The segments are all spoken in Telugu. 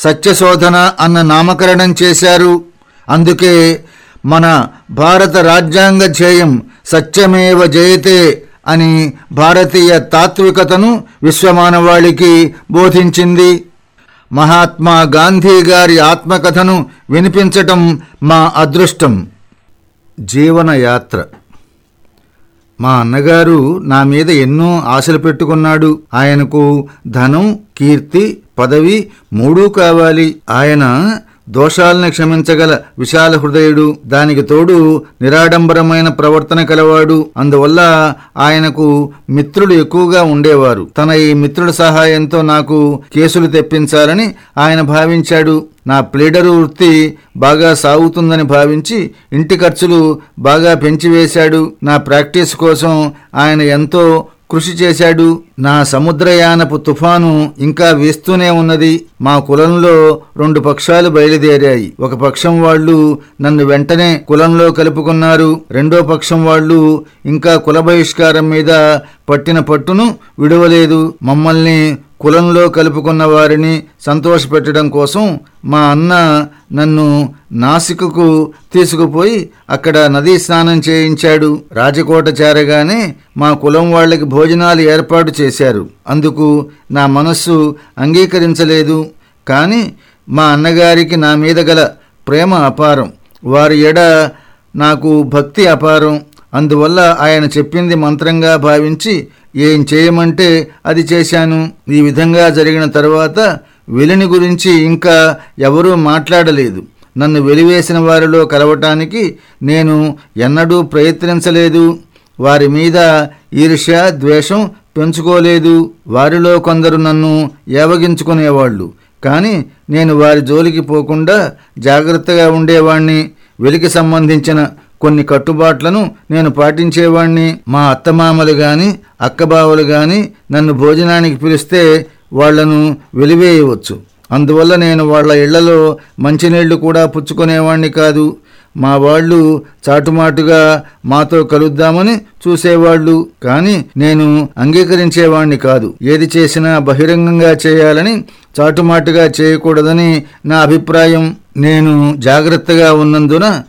సత్యశోధన అన్న నామకరణం చేశారు. అందుకే మన భారత రాజ్యాంగ ధ్యేయం సత్యమేవ జయతే అని భారతీయ తాత్వికతను విశ్వమానవాళికి బోధించింది. మహాత్మా గాంధీ గారి ఆత్మకథను వినిపించటం మా అదృష్టం. జీవనయాత్ర. మా అన్నగారు నా మీద ఎన్నో ఆశలు పెట్టుకున్నాడు. ఆయనకు ధనం కీర్తి పదవి మూడూ కావాలి. ఆయన దోషాలను క్షమించగల విశాల హృదయుడు దానికి తోడు నిరాడంబరమైన ప్రవర్తన కలవాడు. అందువల్ల ఆయనకు మిత్రులు ఎక్కువగా ఉండేవారు. తన ఈ మిత్రుడి సహాయంతో నాకు కేసులు తెప్పించాలని ఆయన భావించాడు. నా ప్లీడరు వృత్తి బాగా సాగుతుందని భావించి ఇంటి ఖర్చులు బాగా పెంచివేశాడు. నా ప్రాక్టీస్ కోసం ఆయన ఎంతో కృషి చేశాడు. నా సముద్రయానపు తుఫాను ఇంకా వీస్తూనే ఉన్నది. మా కులంలో రెండు పక్షాలు బయలుదేరాయి. ఒక పక్షం వాళ్ళు నన్ను వెంటనే కులంలో కలుపుకున్నారు. రెండో పక్షం వాళ్ళు ఇంకా కుల బహిష్కారం మీద పట్టిన పట్టును విడవలేదు. మమ్మల్ని కులంలో కలుపుకున్న వారిని సంతోషపెట్టడం కోసం మా అన్న నన్ను నాసిక్కు తీసుకుపోయి అక్కడ నదీ స్నానం చేయించాడు. రాజకోట చేరగానే మా కులం వాళ్ళకి భోజనాలు ఏర్పాటు చేశారు. అందుకు నా మనస్సు అంగీకరించలేదు. కానీ మా అన్నగారికి నా మీద గల ప్రేమ అపారం. వారి ఎడ నాకు భక్తి అపారం. అందువల్ల ఆయన చెప్పింది మంత్రంగా భావించి ఏం చేయమంటే అది చేశాను. ఈ విధంగా జరిగిన తర్వాత వెలిని గురించి ఇంకా ఎవరూ మాట్లాడలేదు. నన్ను వెలివేసిన వారిలో కలవటానికి నేను ఎన్నడూ ప్రయత్నించలేదు. వారి మీద ఈర్ష్య ద్వేషం పెంచుకోలేదు. వారిలో కొందరు నన్ను ఏవగించుకునేవాళ్ళు. కానీ నేను వారి జోలికి పోకుండా జాగ్రత్తగా ఉండేవాణ్ణి. వెలికి సంబంధించిన కొన్ని కట్టుబాట్లను నేను పాటించేవాణ్ణి మా అత్తమామలు గాని అక్కబావలు గాని నన్ను భోజనానికి పిలిస్తే వాళ్ళను వెలివేయవచ్చు. అందువల్ల నేను వాళ్ళ ఇళ్ళలో మంచినీళ్ళు కూడా పుచ్చుకునేవాణ్ణి కాదు. మా వాళ్ళు చాటుమాటుగా మాతో కలుద్దామని చూసేవాళ్ళు కానీ నేను అంగీకరించేవాణ్ణి కాదు. ఏది చేసినా బహిరంగంగా చేయాలని చాటుమాటుగా చేయకూడదని నా అభిప్రాయం. నేను జాగ్రత్తగా ఉన్నందున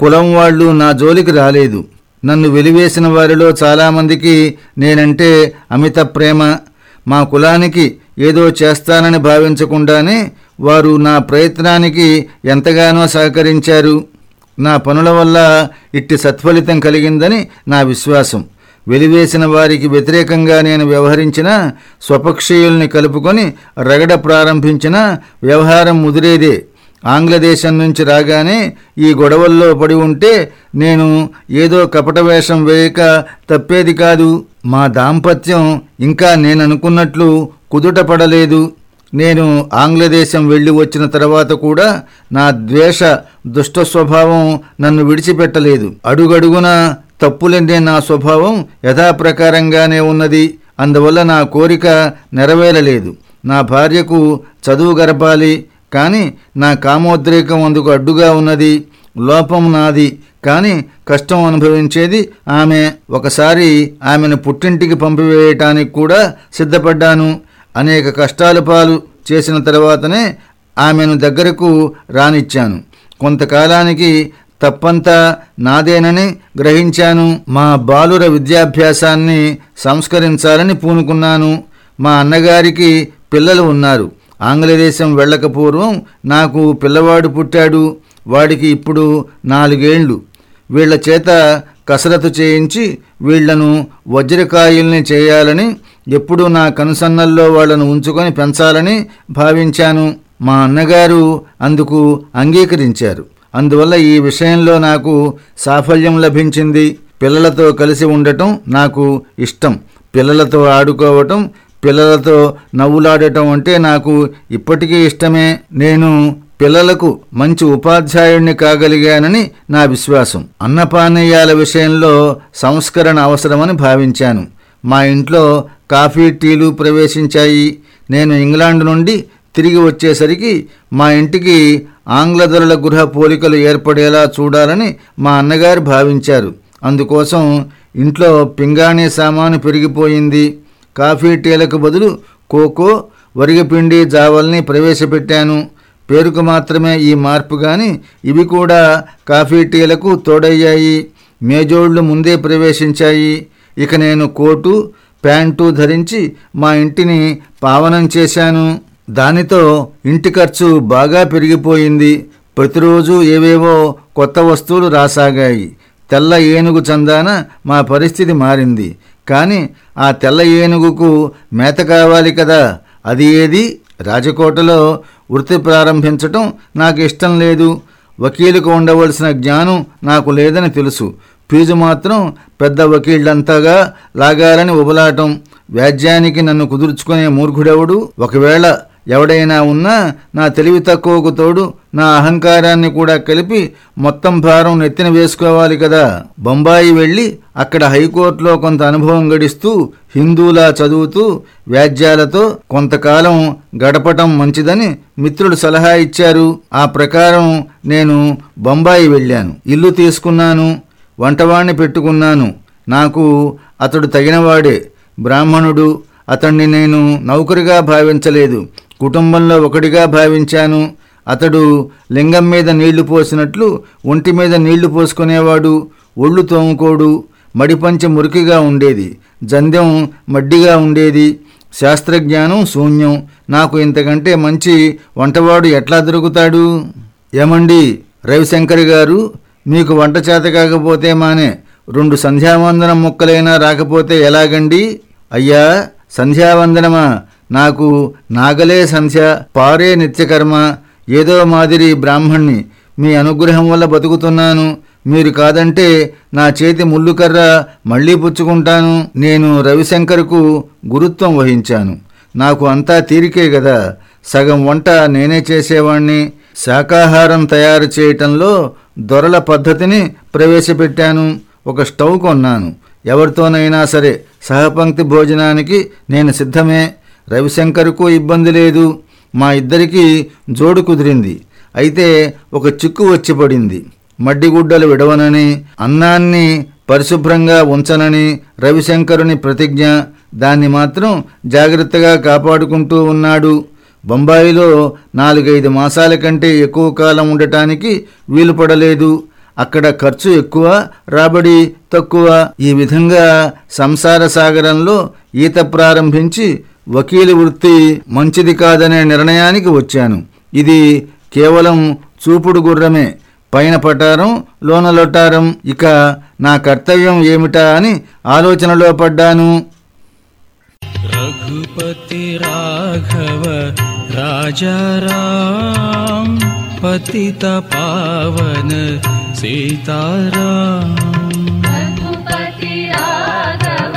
కులం వాళ్ళు నా జోలికి రాలేదు. నన్ను వెలివేసిన వారిలో చాలామందికి నేనంటే అమిత ప్రేమ. మా కులానికి ఏదో చేస్తానని భావించకుండానే వారు నా ప్రయత్నానికి ఎంతగానో సహకరించారు. నా పనుల వల్ల ఇట్టి సత్ఫలితం కలిగిందని నా విశ్వాసం. వెలివేసిన వారికి వ్యతిరేకంగా నేను వ్యవహరించిన స్వపక్షీయుల్ని కలుపుకొని రగడ ప్రారంభించిన వ్యవహారం ముదిరేదే. ఆంగ్లదేశం నుంచి రాగానే ఈ గొడవల్లో పడి ఉంటే నేను ఏదో కపట వేషం వేయక తప్పేది కాదు. మా దాంపత్యం ఇంకా నేననుకున్నట్లు కుదుట పడలేదు. నేను ఆంగ్లదేశం వెళ్ళి వచ్చిన తర్వాత కూడా నా ద్వేష దుష్ట స్వభావం నన్ను విడిచిపెట్టలేదు. అడుగడుగున తప్పులెందే నా స్వభావం యథాప్రకారంగానే ఉన్నది. అందువల్ల నా కోరిక నెరవేరలేదు. నా భార్యకు చదువు గడపాలి కానీ నా కామోద్రేకం అందుకు అడ్డుగా ఉన్నది లోపం నాది. కానీ కష్టం అనుభవించేది ఆమె. ఒకసారి ఆమెను పుట్టింటికి పంపివేయటానికి కూడా సిద్ధపడ్డాను. అనేక కష్టాలు పాలు చేసిన తర్వాతనే ఆమెను దగ్గరకు రానిచ్చాను. కొంతకాలానికి తప్పంతా నాదేనని గ్రహించాను. మా బాలుర విద్యాభ్యాసాన్ని సంస్కరించాలని పూనుకున్నాను. మా అన్నగారికి పిల్లలు ఉన్నారు. ఆంగ్లదేశం వెళ్ళక పూర్వం నాకు పిల్లవాడు పుట్టాడు. వాడికి ఇప్పుడు నాలుగేళ్ళు వీళ్ళ చేత కసరత్తు చేయించి వీళ్ళను వజ్రకాయుల్ని చేయాలని ఎప్పుడూ నా కనుసన్నల్లో వాళ్ళను ఉంచుకొని పెంచాలని భావించాను. మా అన్నగారు అందుకు అంగీకరించారు. అందువల్ల ఈ విషయంలో నాకు సాఫల్యం లభించింది. పిల్లలతో కలిసి ఉండటం నాకు ఇష్టం. పిల్లలతో ఆడుకోవటం పిల్లలతో నవ్వులాడటం అంటే నాకు ఇప్పటికీ ఇష్టమే. నేను పిల్లలకు మంచి ఉపాధ్యాయుణ్ణి కాగలిగానని నా విశ్వాసం. అన్నపానీయాల విషయంలో సంస్కరణ అవసరమని భావించాను. మా ఇంట్లో కాఫీ టీలు ప్రవేశించాయి. నేను ఇంగ్లాండ్ నుండి తిరిగి వచ్చేసరికి మా ఇంటికి ఆంగ్లధరుల గృహ పోలికలు ఏర్పడేలా చూడాలని మా అన్నగారు భావించారు. అందుకోసం ఇంట్లో పింగాణీ సామాను పెరిగిపోయింది. కాఫీ టీలకు బదులు కోకో వరిగపిండి జావల్ని ప్రవేశపెట్టాను. పేరుకు మాత్రమే ఈ మార్పు కానీ ఇవి కూడా కాఫీ టీలకు తోడయ్యాయి. మేజోళ్ళు ముందే ప్రవేశించాయి. ఇక నేను కోటు ప్యాంటు ధరించి మా ఇంటిని పావనం చేశాను. దానితో ఇంటి ఖర్చు బాగా పెరిగిపోయింది. ప్రతిరోజు ఏవేవో కొత్త వస్తువులు రాసాగాయి. తెల్ల ఏనుగు చందాన మా పరిస్థితి మారింది. కానీ ఆ తెల్ల ఏనుగుకు మేత కావాలి కదా. అది ఏది? రాజకోటలో వృత్తి ప్రారంభించటం నాకు ఇష్టం లేదు. వకీలుకు ఉండవలసిన జ్ఞానం నాకు లేదని తెలుసు. ఫీజు మాత్రం పెద్ద వకీళ్ళంతగా లాగాలని ఉబలాటం. వ్యాజ్యానికి నన్ను కుదుర్చుకునే మూర్ఖుడెవడు? ఒకవేళ ఎవడైనా ఉన్నా నా తెలివి తక్కువకు తోడు నా అహంకారాన్ని కూడా కలిపి మొత్తం భారం నెత్తిన వేసుకోవాలి కదా. బొంబాయి వెళ్ళి అక్కడ హైకోర్టులో కొంత అనుభవం గడిస్తూ హిందూలా చదువుతూ వ్యాజ్యాలతో కొంతకాలం గడపటం మంచిదని మిత్రుడు సలహా ఇచ్చారు. ఆ ప్రకారం నేను బొంబాయి వెళ్ళాను. ఇల్లు తీసుకున్నాను వంటవాణ్ణి పెట్టుకున్నాను. నాకు అతడు తగినవాడే. బ్రాహ్మణుడు అతన్ని నేను నౌకరిగా భావించలేదు. కుటుంబంలో ఒకటిగా భావించాను. అతడు లింగం మీద నీళ్ళు పోసినట్లు ఒంటి మీద నీళ్ళు పోసుకునేవాడు ఒళ్ళు తోముకోడు మడిపంచ మురికిగా ఉండేది జంధ్యం మడ్డిగా ఉండేది శాస్త్రజ్ఞానం శూన్యం. నాకు ఇంతకంటే మంచి వంటవాడు ఎట్లా దొరుకుతాడు? ఏమండి? రవిశంకర్ గారు మీకు వంట చేత కాకపోతే మానే రెండు సంధ్యావందనం ముక్కలైనా రాకపోతే ఎలాగండి? అయ్యా సంధ్యావందనమా? నాకు నాగలే సంధ్య పారే నిత్యకర్మ ఏదో మాదిరి బ్రాహ్మణ్ణి. మీ అనుగ్రహం వల్ల బతుకుతున్నాను. మీరు కాదంటే నా చేతి ముళ్ళుకర్ర మళ్ళీ పుచ్చుకుంటాను. నేను రవిశంకర్కు గురుత్వం వహించాను. నాకు అంతా తీరికే కదా సగం వంట నేనే చేసేవాణ్ణి. శాకాహారం తయారు చేయటంలో దొరల పద్ధతిని ప్రవేశపెట్టాను. ఒక స్టవ్ కొన్నాను. ఎవరితోనైనా సరే సహపంక్తి భోజనానికి నేను సిద్ధమే. రవిశంకర్కు ఇబ్బంది లేదు. మా ఇద్దరికీ జోడు కుదిరింది. అయితే ఒక చిక్కు వచ్చి పడింది. మడ్డిగుడ్డలు విడవనని అన్నాన్ని పరిశుభ్రంగా ఉంచనని రవిశంకరుని ప్రతిజ్ఞ దాన్ని మాత్రం జాగ్రత్తగా కాపాడుకుంటూ ఉన్నాడు. బొంబాయిలో నాలుగైదు మాసాల కంటే ఎక్కువ కాలం ఉండటానికి వీలు పడలేదు. అక్కడ ఖర్చు ఎక్కువ రాబడి తక్కువ. ఈ విధంగా సంసార సాగరంలో ఈత ప్రారంభించి వకీలు వృత్తి మంచిది కాదనే నిర్ణయానికి వచ్చాను. ఇది కేవలం చూపుడు గుర్రమే. పైన పటారం లోన లొట్టారం ఇక నా కర్తవ్యం ఏమిటా అని ఆలోచనలో పడ్డాను. రఘుపతి రాఘవ రాజారాం సీతారా పావన రఘుపతి రాఘవ